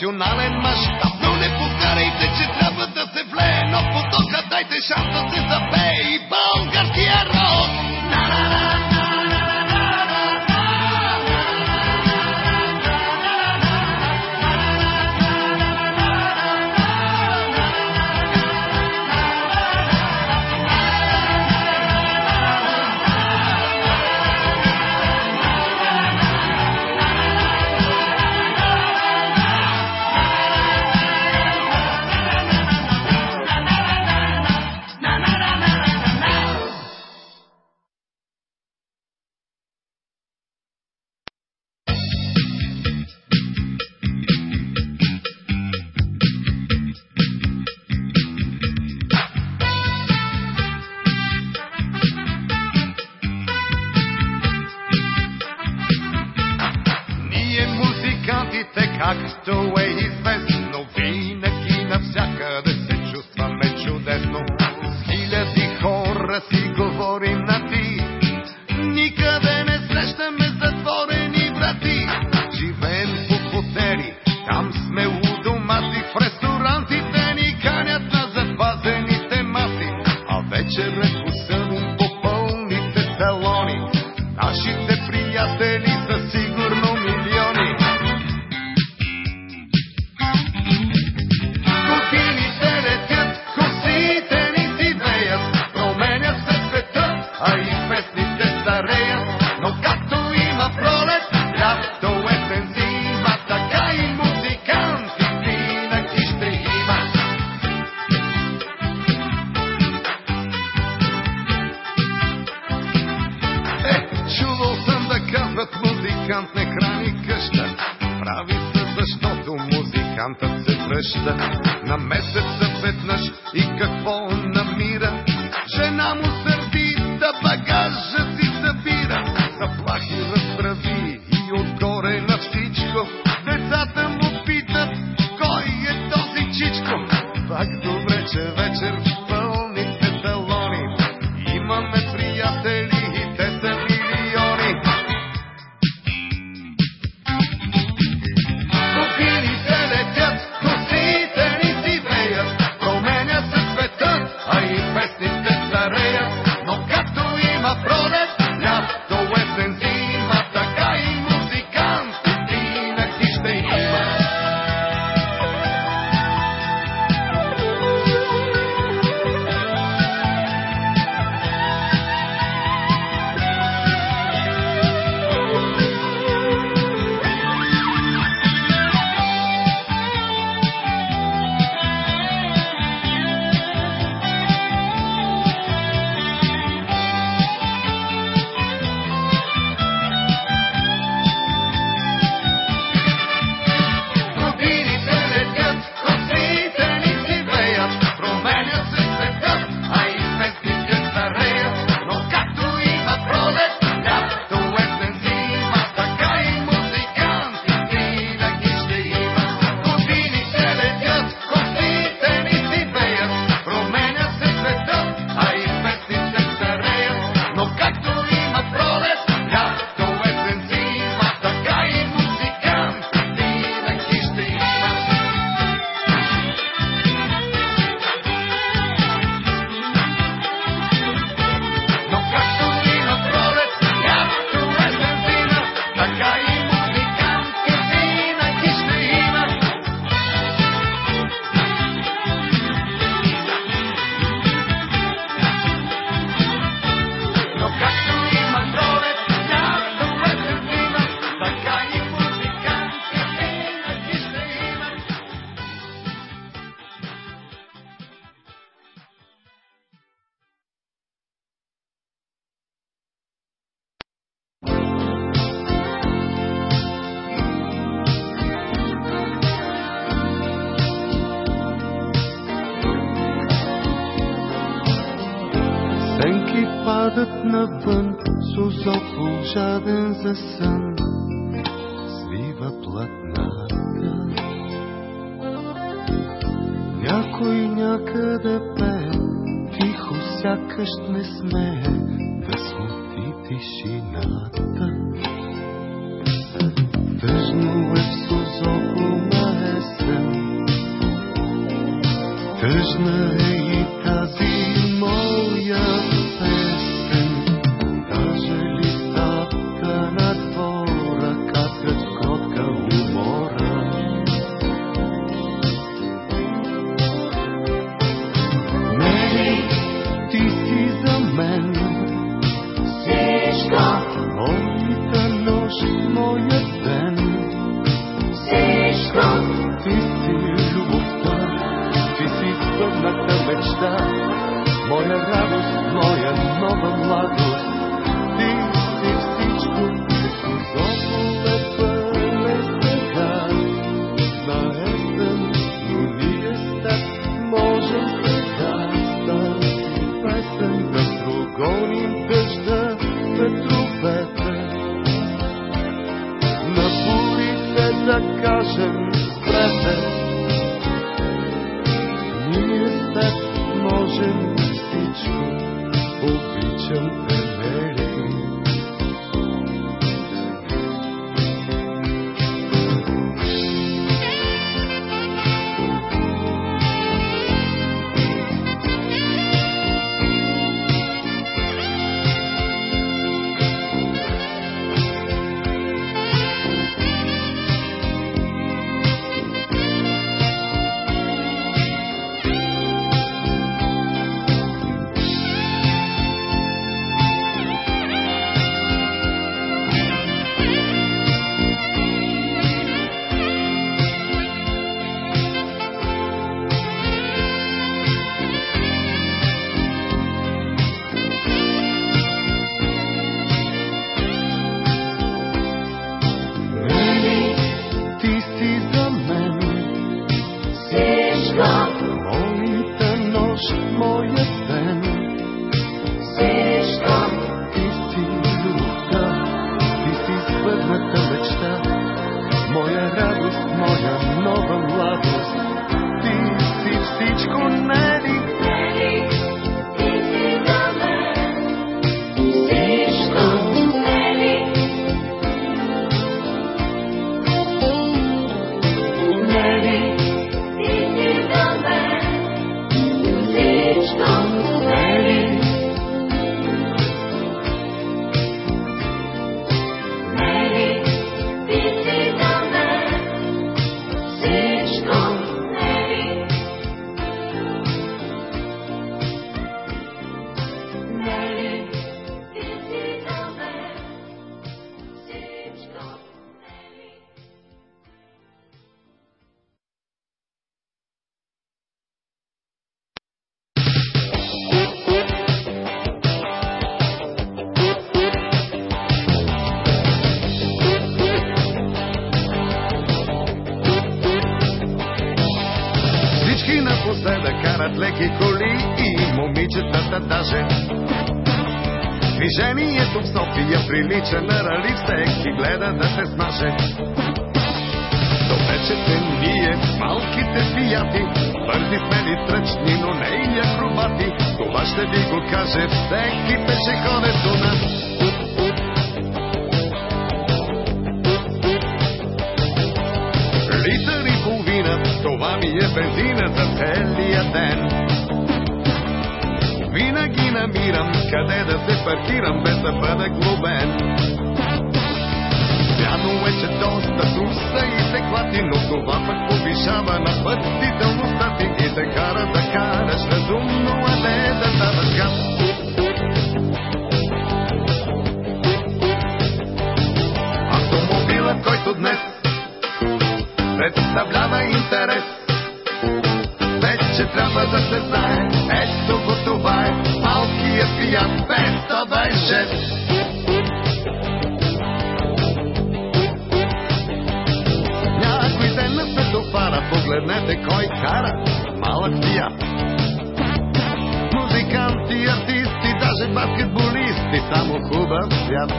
рока жаден за сън, свива платната. Някой някъде пее, тихо сякаш не смее да смути тишината. Тъжно е в сузово на есен, тъжна е и Вече трябва да се знае, ето го това е малкият пиян 526. Някой ден на светофара, погледнете кой кара малък пиян. Музиканти, артисти, даже баскетболисти, само хубав свят.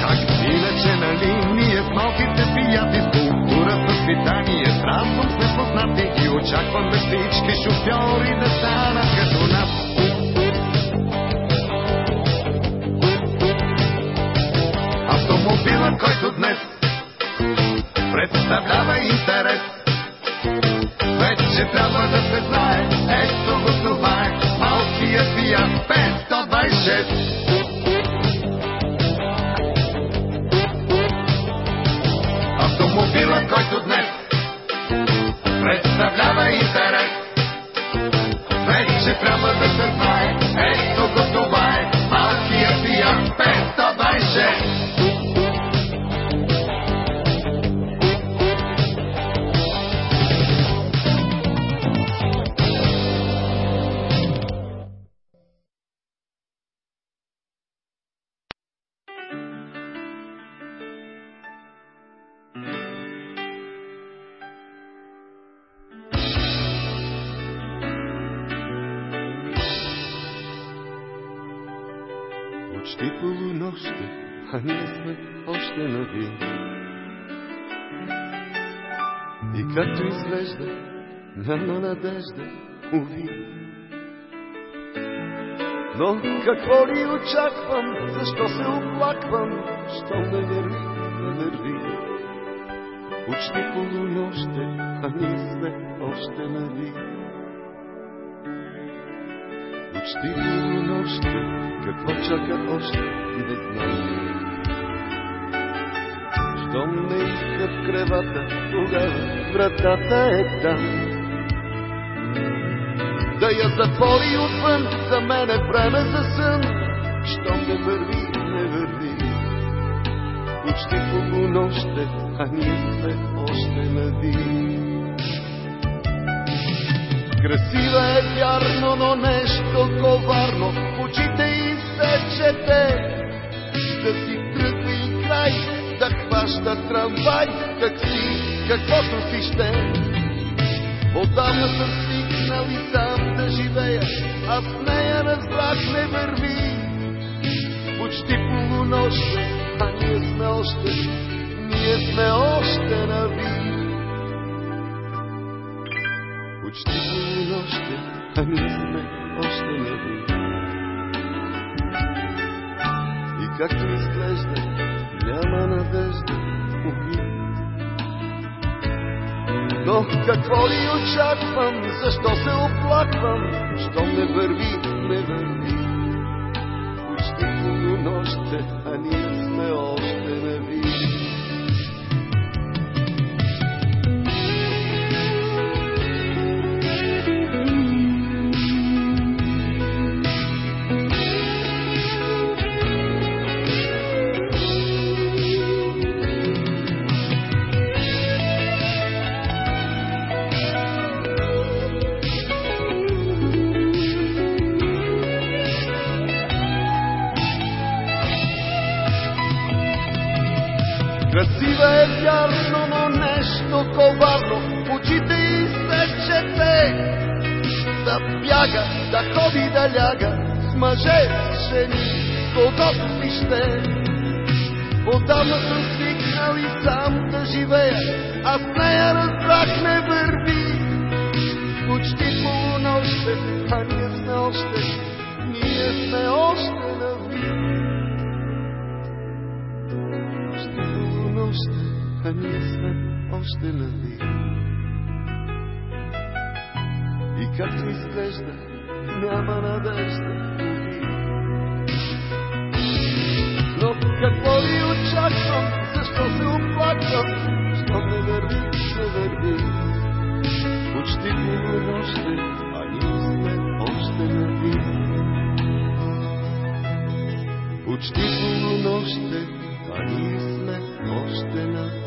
Как иначе, нали, ние с малките пияти възпитание, с разум сме познати и очакваме всички шофьори да станат като нас. Автомобилът, който днес представлява интерес, вече трябва да се знае, ето го това е, малкият Фиат 526. Автомобилът, който днес представлява интерес, вече трябва да се знае, ето го това е, малкият Фиат 526. Няма надежда, уви. Но какво ли очаквам, защо се оплаквам, що не върви, не върви. Почти полунощи, а ние сме още на ви. Почти полунощи, какво чака още, не знам. Щом не иска в кревата, тогава вратата е там. Да я затвори отвън, за мен е време за сън. Щом не върви, не върви. Почти полунощи, а ние сме още на ви. Красива е вярно, но нещо коварно в очите и сечете. Да си тръгва и край, да хваща трамвай, такси, каквото си ще. Отдавна съм свикнал и сам да живея, а с нея разбрах не върви. Почти полунощ, а ние сме още, ние сме още на ви. Почти полунощи, а ние сме още на ви. И както изглежда, няма надежда, Но какво ли очаквам, защо се оплаквам, щом не върви, не върви. Почти полунощи, а ние ще. Отдавна съм свикнал и сам да живея, а с нея разбрах не върви. Почти полунощ, а ние сме още, ние сме още на ви. Почти полунощ, а ние сме още на ви. И както изглежда, няма надежда, оплаквам, що не върви, върви. Почти полунощ, а ние сме още на ви. Почти полунощ, а ние сме още на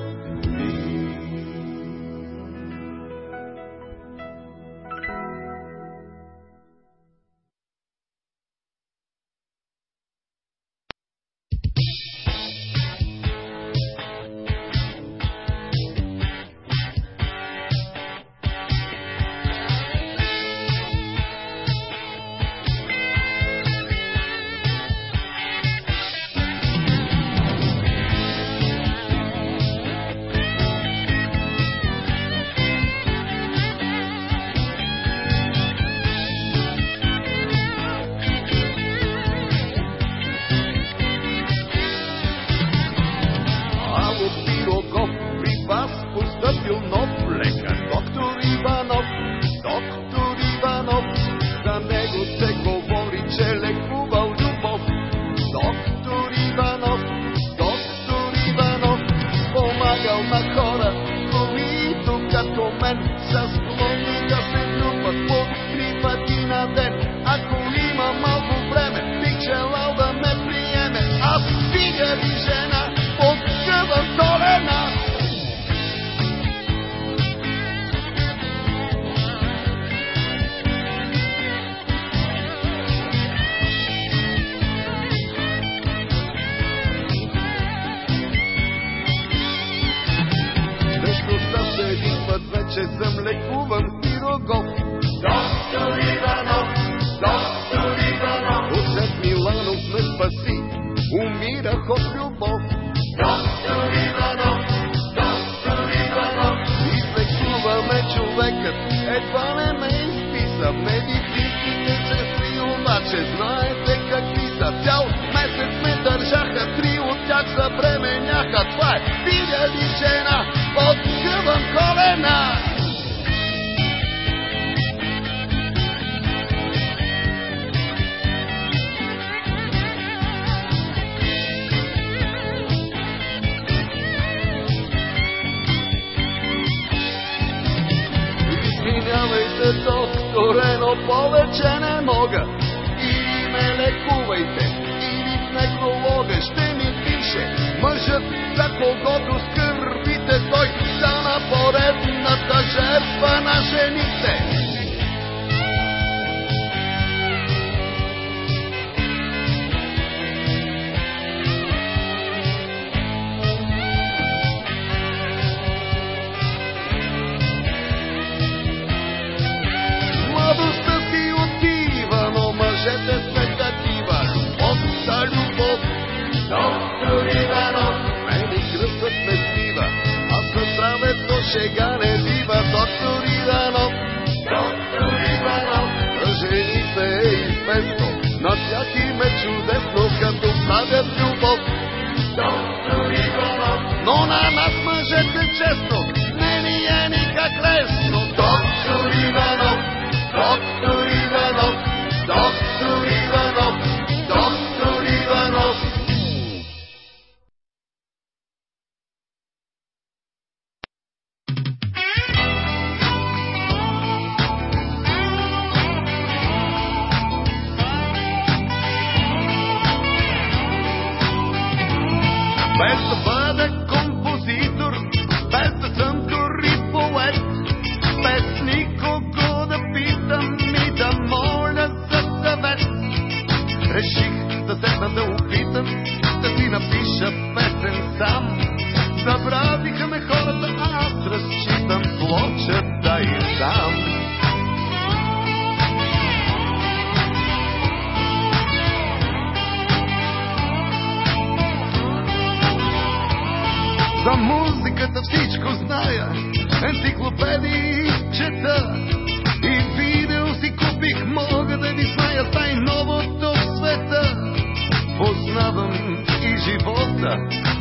12 ме държаха, три от тях забременяха. Това е хиляди жена, откъвам колена. Извинявайте, докторе, но повече не мога. И ме лекувайте в некролога ще ми пише мъжът, за когото скърбите той, стана поредната жертва на жените. Шега не бива. Доктор Иванов, доктор Иванов, за жените е известно, на тях им е чудесно, За музиката всичко зная, енциклопедии чета. И видео си купих, мога да ви зная най-новото в света. Познавам и живота,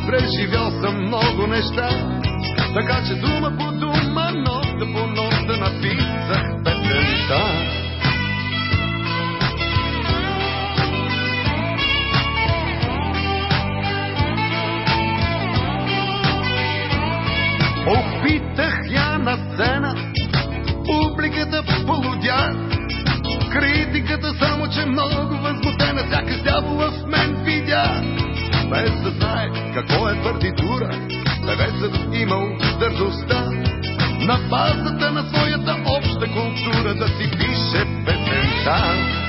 преживял съм много неща, така че дума по дума, нота по нота написах песента. Сцена, публиката полудя. Критиката само, че много възмутена, сякаш дявола в мен видя. Без да знае какво е партитура, певецът имал дързостта на базата на своята обща култура да си пише песента.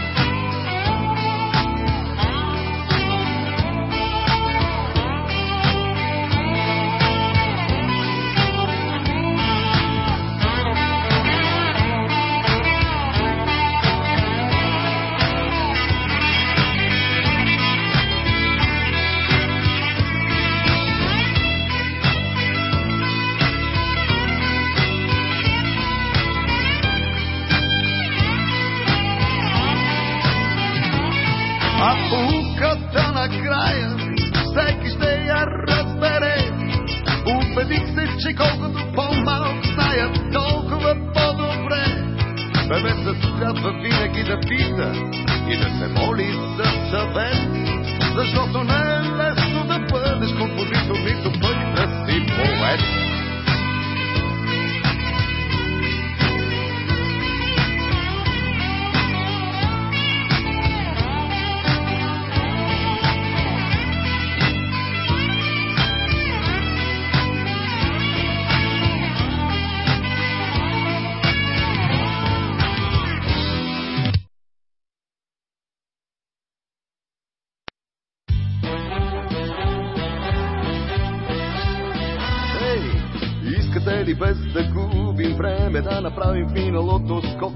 И без да губим време да направим в миналото скок.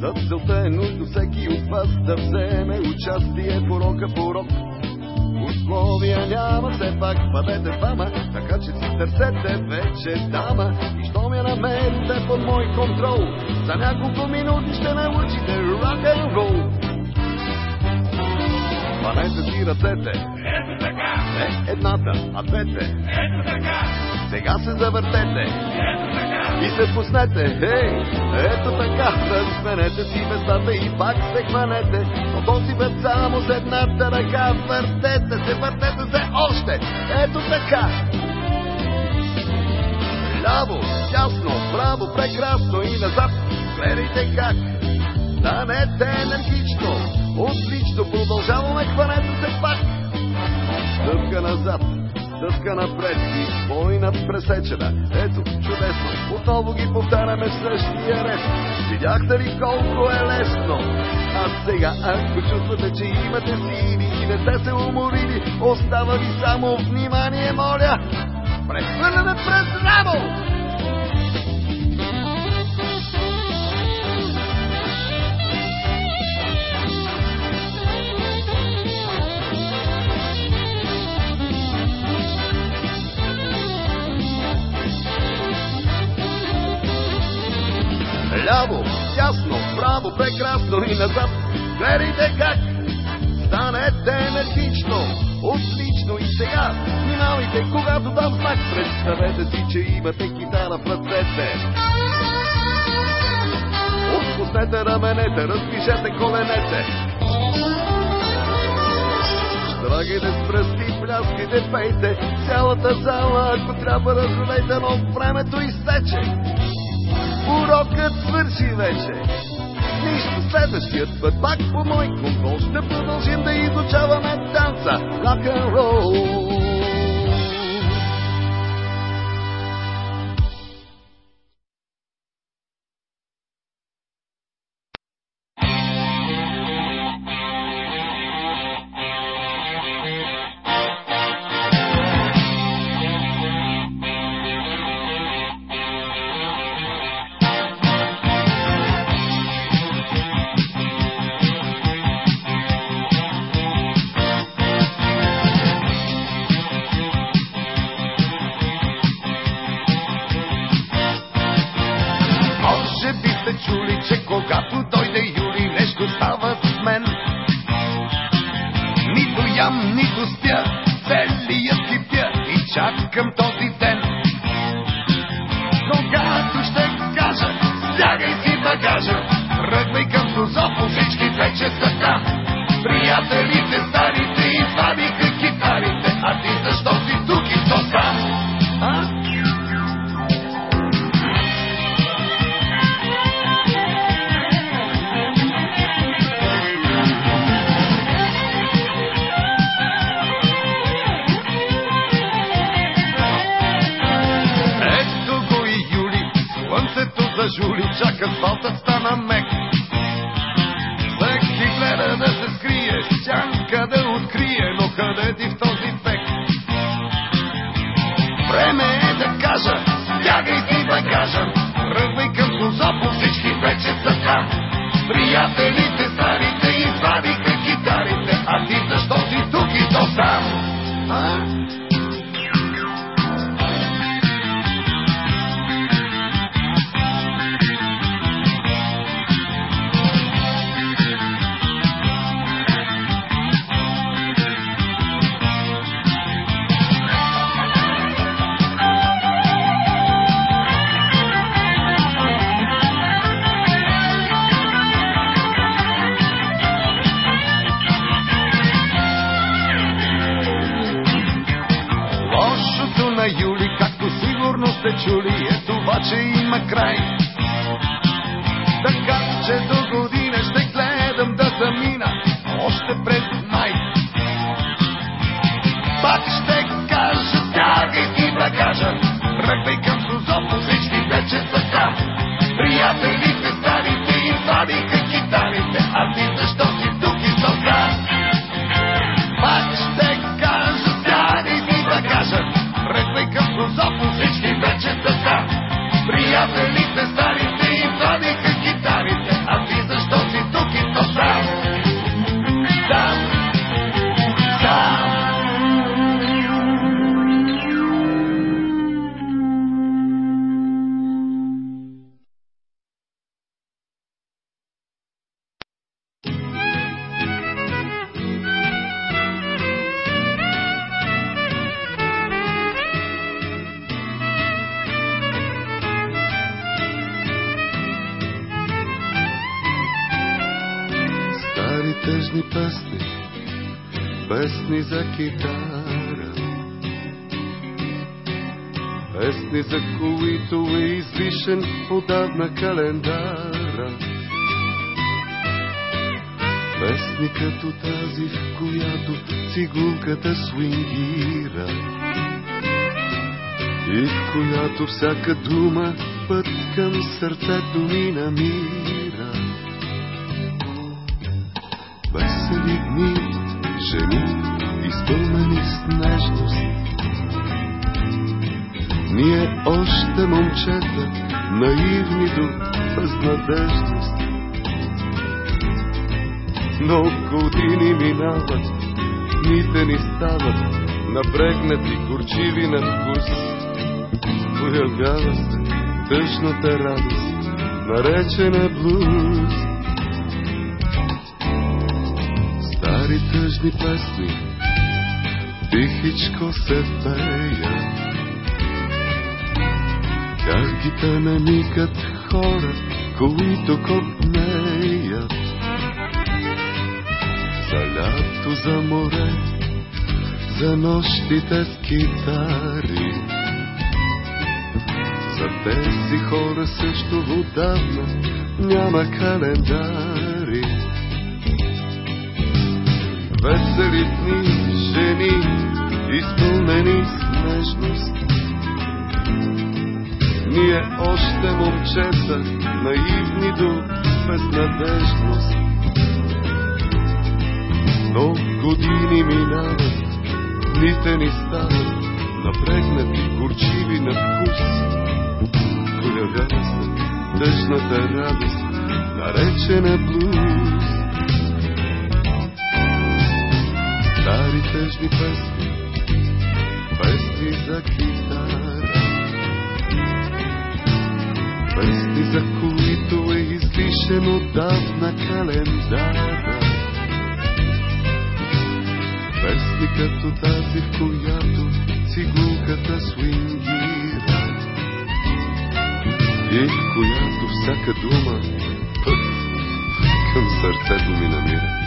За целта е нужно всеки от вас да вземе участие по рока по рок. Условия няма, все пак бъдете двама, така че си търсете вече дама. И що ме намерите под мой контрол, за няколко минути ще научите рок н рол. Хванете си ръцете, Ето така! не едната, а двете. Ето така! Сега се завъртете Ето така! и се пуснете. Хей, ето така, разменете си местата и пак се хванете. Но този път само с едната ръка въртете се, въртете се още. Ето така. Ляво, дясно, право, прекрасно и назад. Гледайте как. Станете енергично, отлично, продължаваме, хванете пак. Стъпка назад, стъпка напред и война пресечена. Ето, чудесно, отново ги повтаряме в същия ред. Видяхте ли колко е лесно? А сега, ако чувствате, че имате сили и не сте се уморили, остава ви само внимание, моля. Прехвърляне през рамо! Ляво, дясно, право, прекрасно и назад. Гледайте как станете енергично, отлично и сега минавайте, когато дам знак. Представете си, че имате китара в ръцете. Отпуснете раменете, раздвижете коленете. Драгите с пръсти, пляскайте, пейте, цялата зала, ако трябва разровейте, но времето изтече. Урокът свърши вече. Нищо следващият път, пак по мой контрол, ще продължим да изучаваме танца, рок за китара. Песни, за които е излишен отдавна календара. Песни като тази, в която цигулката свингира. И в която всяка дума път към сърцето ми намира. Весели дни, жени, изпълнени с нежност. Ние още момчета, наивни до безнадежност. Но години минават, дните ни стават напрегнати, горчиви на вкус. Появява се тъжната радост, наречена блуз. Стари тъжни песни, тихичко се пеят. Как ги те намикат хора, които копнеят. За лято, за море, за нощите с китари. За тези хора също отдавна няма календари. Весели дни, жени, изпълнени с нежност. Ние още момчета, наивни до безнадежност. Но години минават, дните ни стават напрегнати, горчиви на вкус. Появява се тъжната радост, наречена блуз. Стари тъжни песни, песни за китара. Песни, за които е излишен отдавна календара. Песни като тази, в която цигулката свингира. И в която всяка дума път към сърцето ми намира.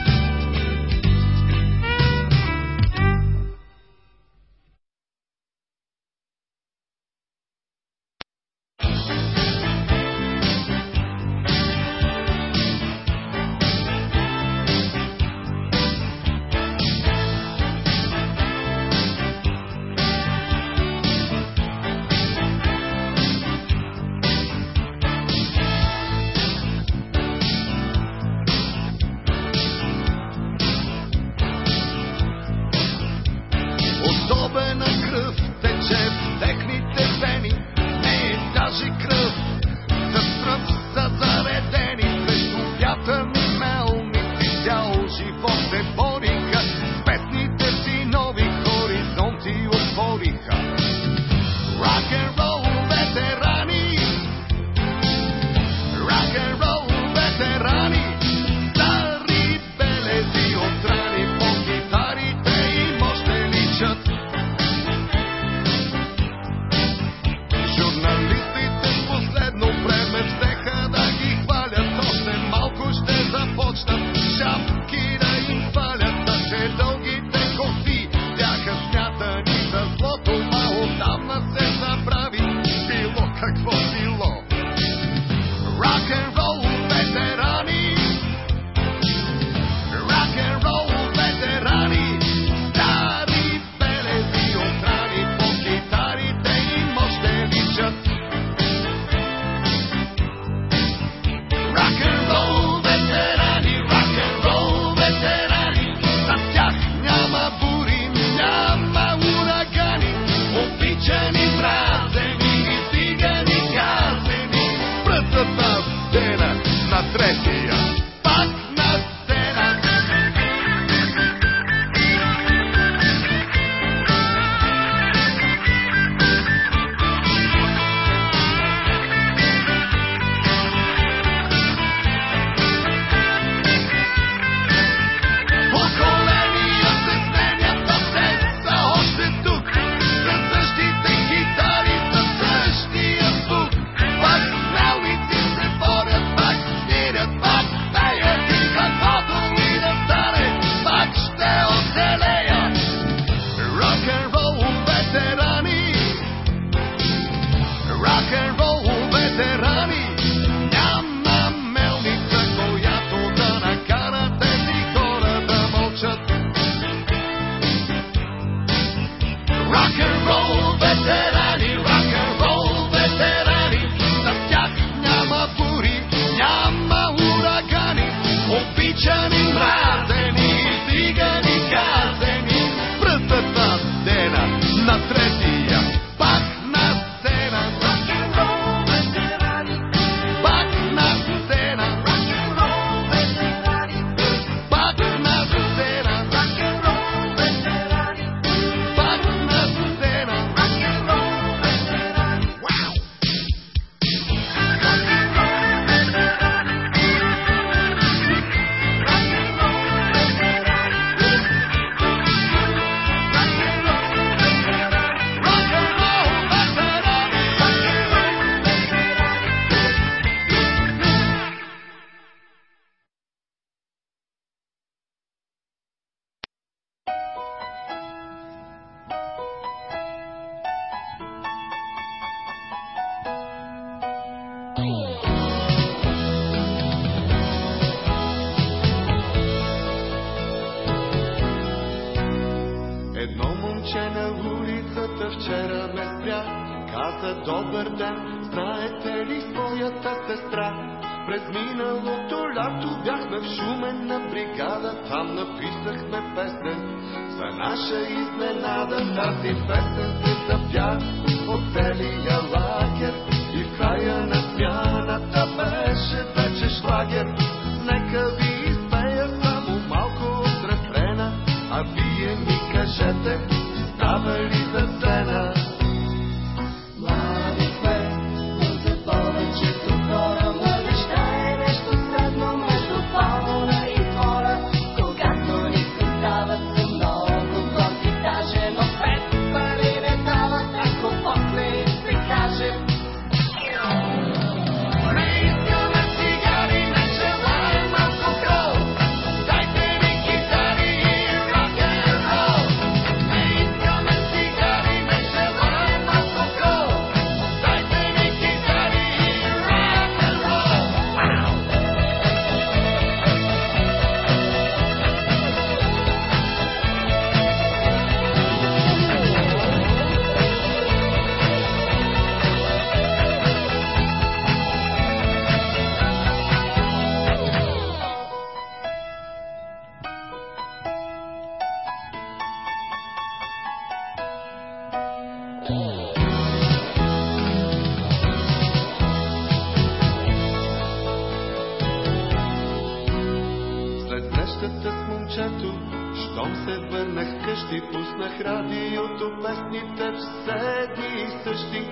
Вкъщи пуснах радиото, песните все едни и същи.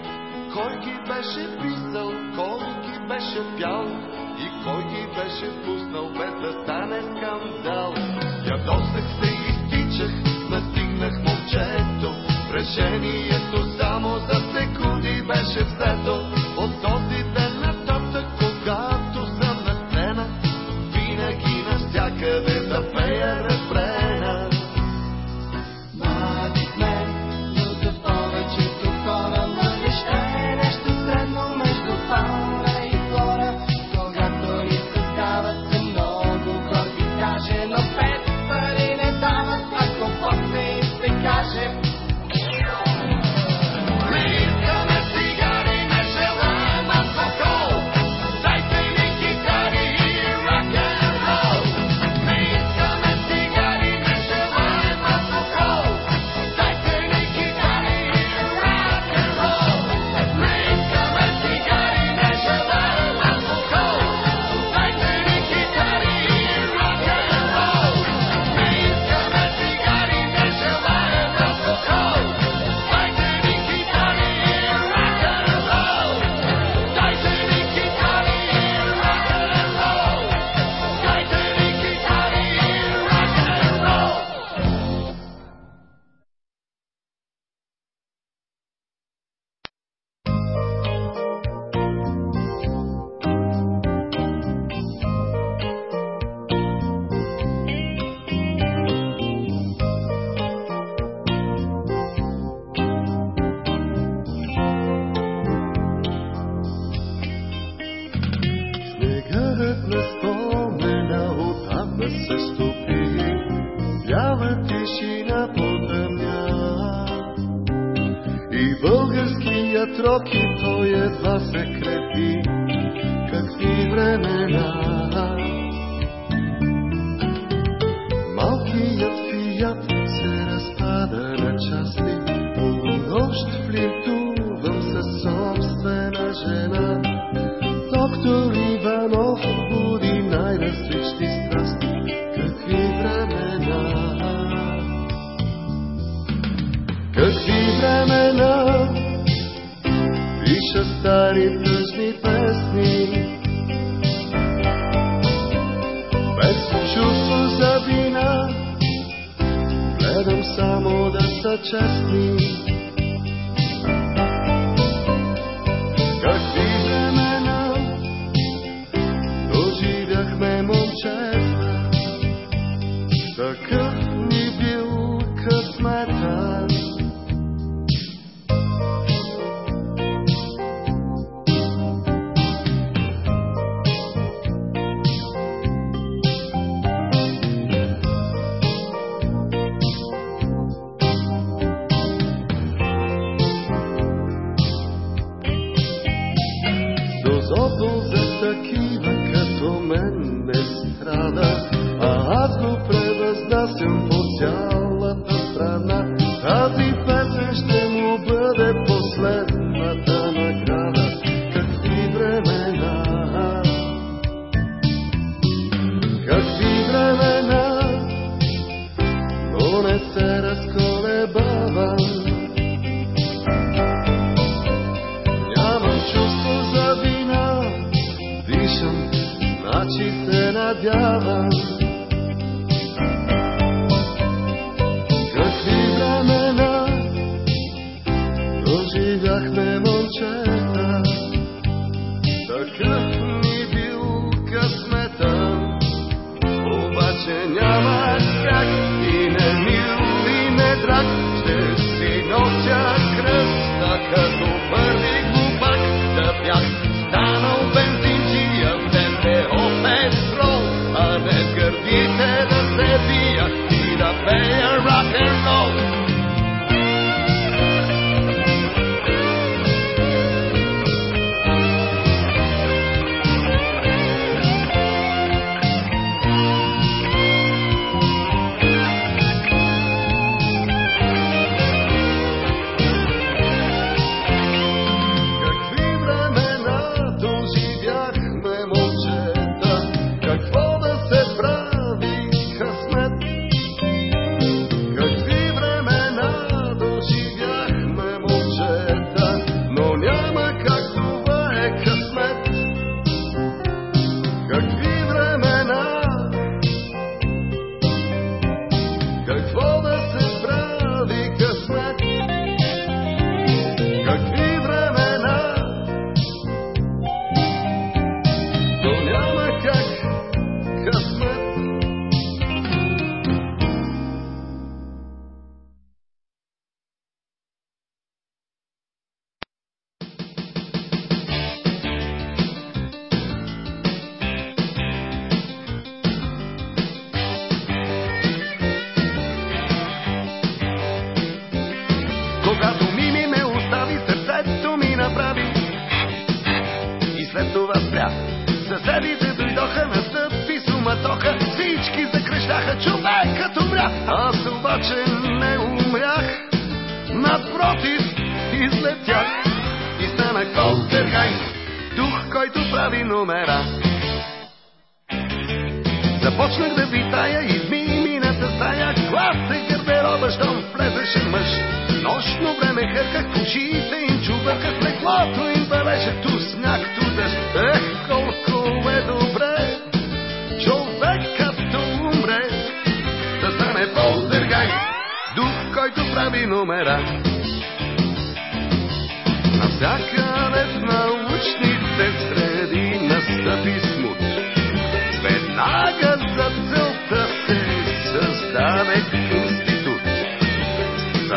Кой ги беше писал, кой ги беше пял и кой ги беше пуснал, без да стане скандал. Ядосах се и стичах, настигнах момчето, решението само за секунди беше взето.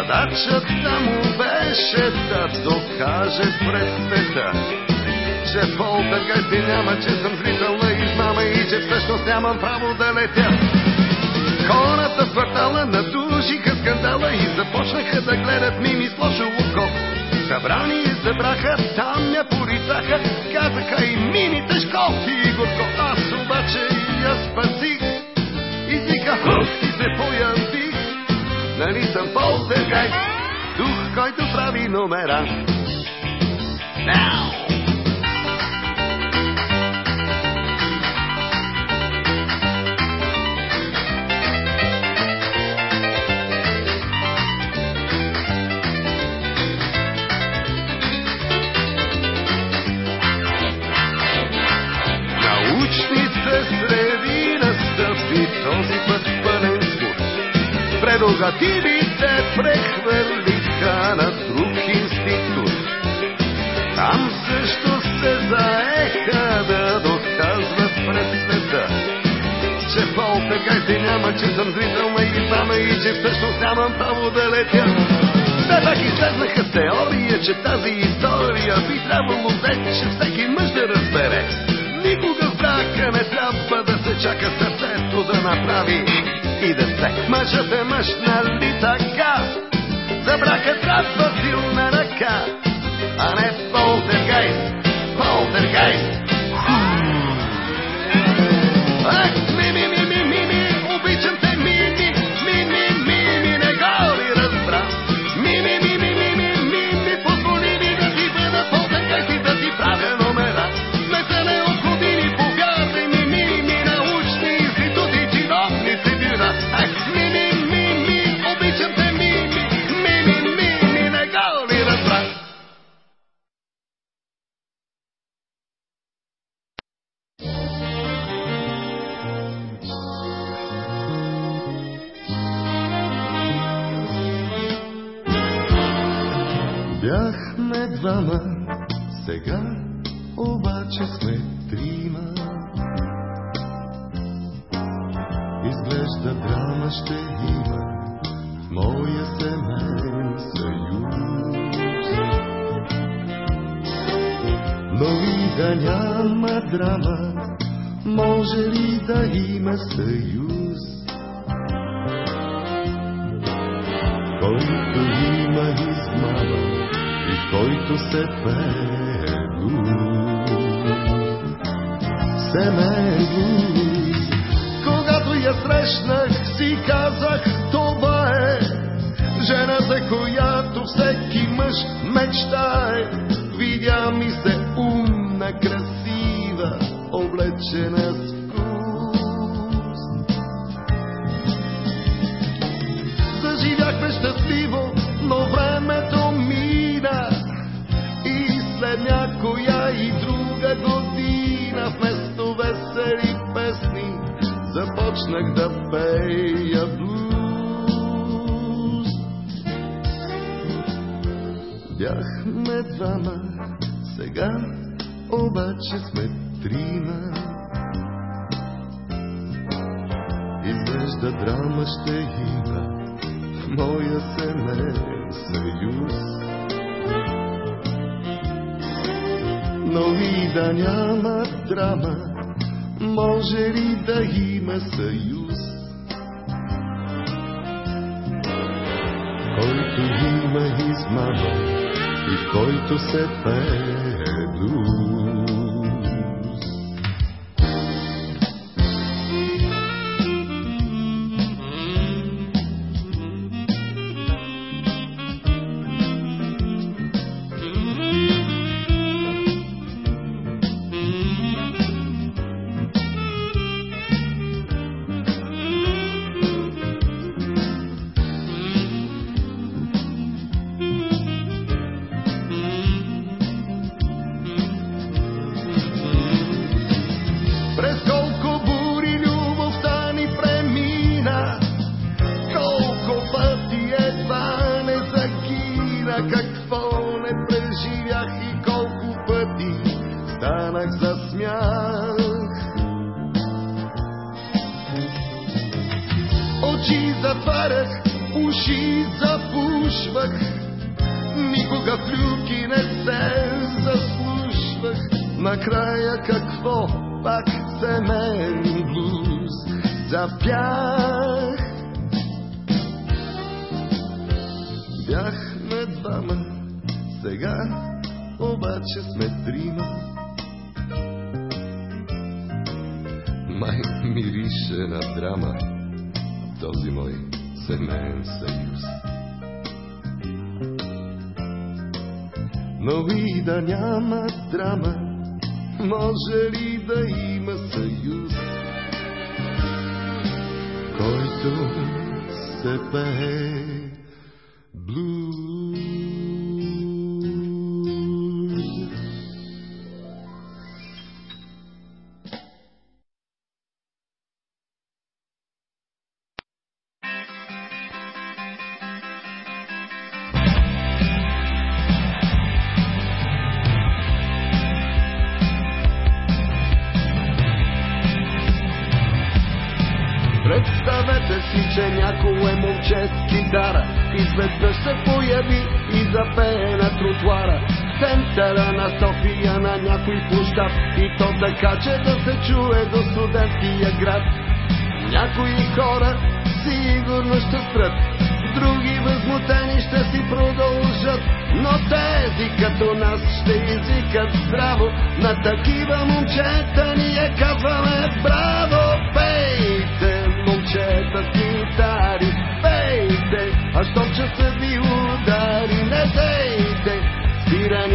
Задачата му беше да докаже пред света, че пол така няма, че съм зрител измама и че всъщност нямам право да летя. Хората в квартала надушиха скандала и започнаха да гледат мими с лошо око. Събрани събраха, там я порицаха, казаха и мини тежко и горко. Аз обаче я спасих и вика, и се появи. Нали съм полтергайст, дух, който прави номера. Now! Прерогативите прехвърлиха на друг институт. Там също се заеха да доказват пред света, че полтергайсти няма, че съм зрител на измама и че всъщност нямам право да летя. Те пак излезнаха теория, че тази история би трябвало вече всеки мъж да разбере. Никога в брака не трябва да се чака сърцето да направи и да се. Мъжът е мъж, нали така? За брака трябва силна ръка, а не полтергайст, полтергайст. Ах, Бяхме двама, сега обаче сме трима. Изглежда драма ще има в моя семейен съюз. Но и да няма драма, може ли да има съюз? който има измама който се. Семейен блуз. Когато я срещнах, си казах, това е жена, за която всеки мъж мечтае. Видя ми се умна, красива, облечена с вкус. Заживяхме щастливо, започнах да пея блуз. Бяхме двама, сега обаче сме трима. Изглежда драма ще има в моя семейен съюз. Но и да няма драма, може ли да има съюз? Който има измама и който се пее блуз.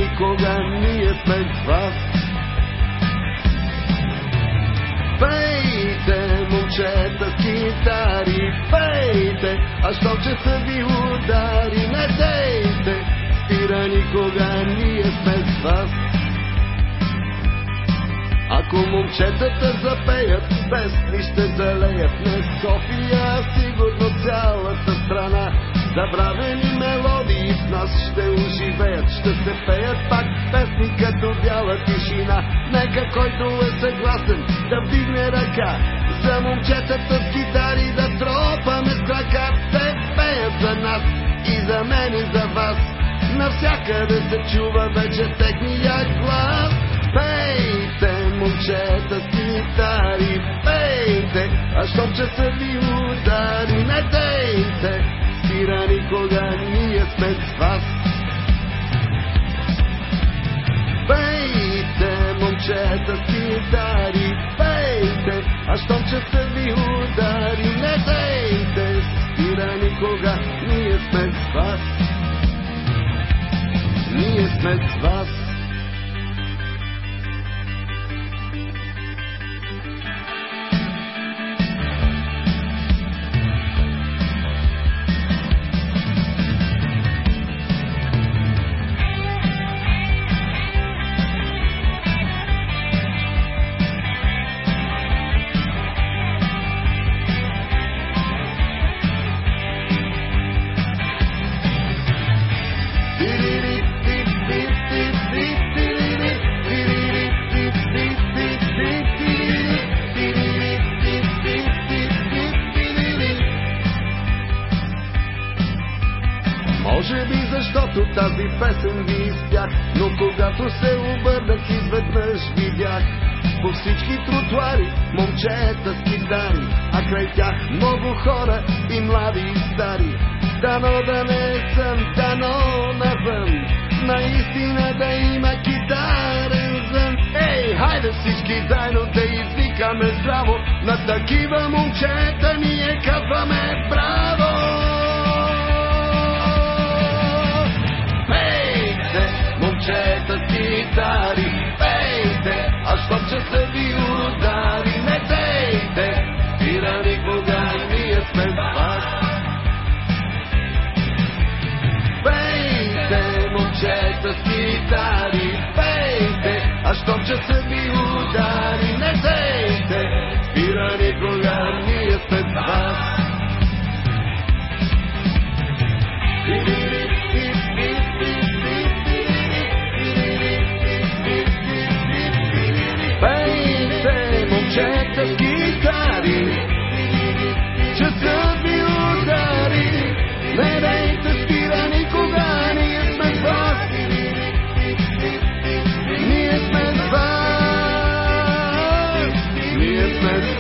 Никога, ние с вас. Пейте, момчета с китари, пейте, а щом че са ви удари, не дейте, спира никога, ние с вас. Ако момчетата запеят, песни ще залеят не София, сигурно цялата страна. Забравени мелодии в нас ще оживеят, ще се пеят пак песни като бяла тишина. Нека който е съгласен да вдигне ръка, за момчетата с гитари да тропаме с крака. Те пеят за нас и за мен и за вас. Навсякъде се чува вече техния глас. Пейте, момчета с гитари, пейте, а щом че са ви удари, не дейте, спира никога, ние сме с вас. Пейте, момчета с гитари, пейте, а щом че са ви удари, не дейте, спира никога, ние сме с вас. Ние сме с вас. Хайде всички заедно да извикаме здраво, на такива момчета ние казваме браво! Пейте, момчета с гитари, пейте, а щом че са ви удари, не дейте, спира никога, ние сме вас. Пейте, момчета с гитари, пейте, а щом че са ви удари, не дейте, спира никога, ние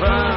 divine.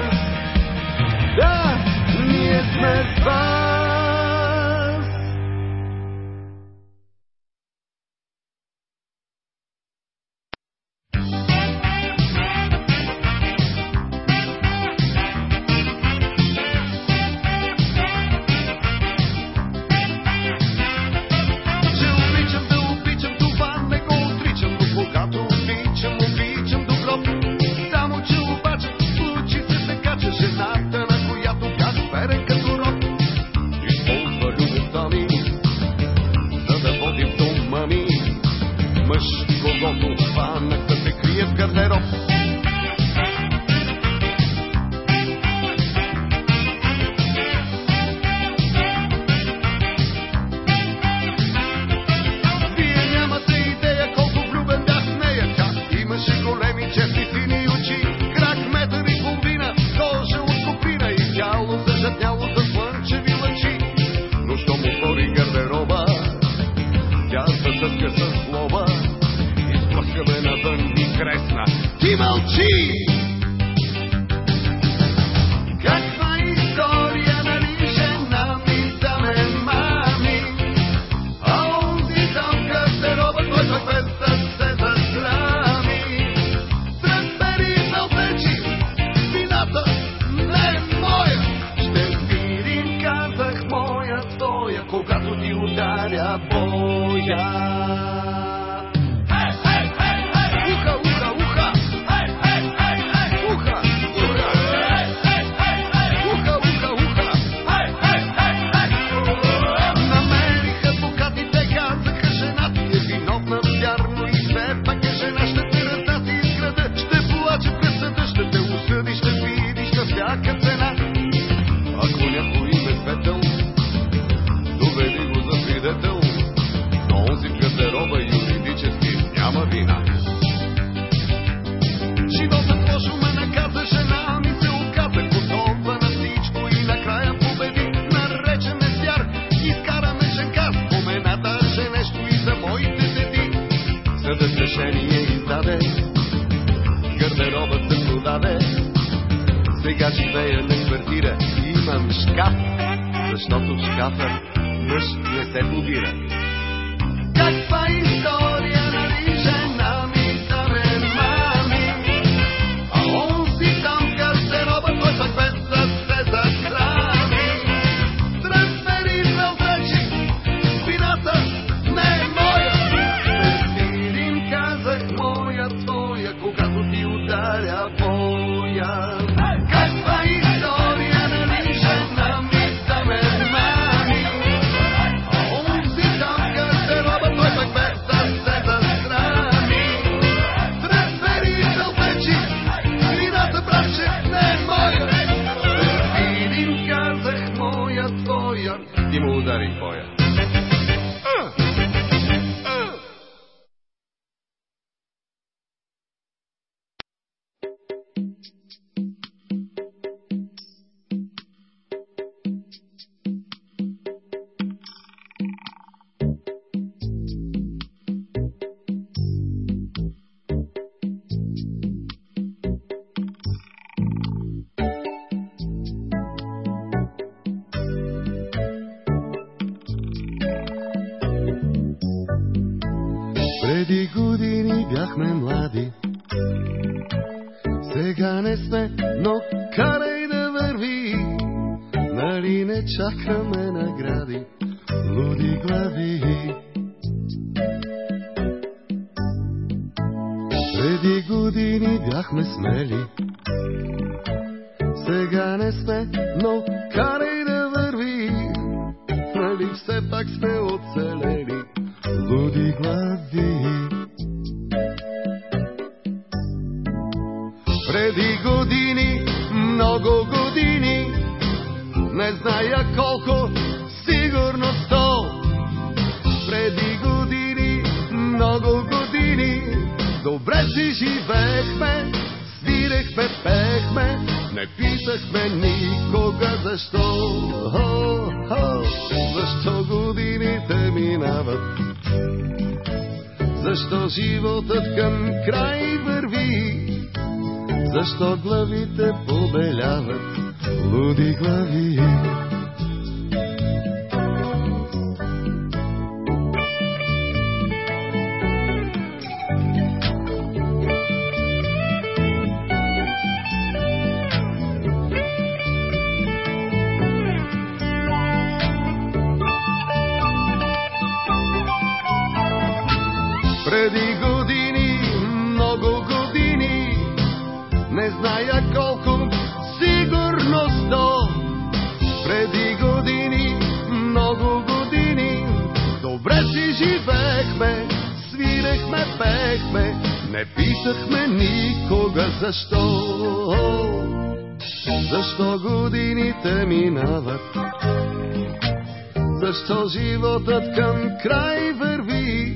Защо животът към край върви?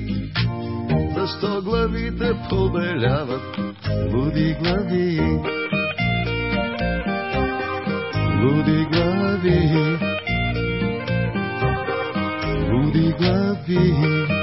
Защо главите побеляват? Буди глави. Буди глави. Буди глави.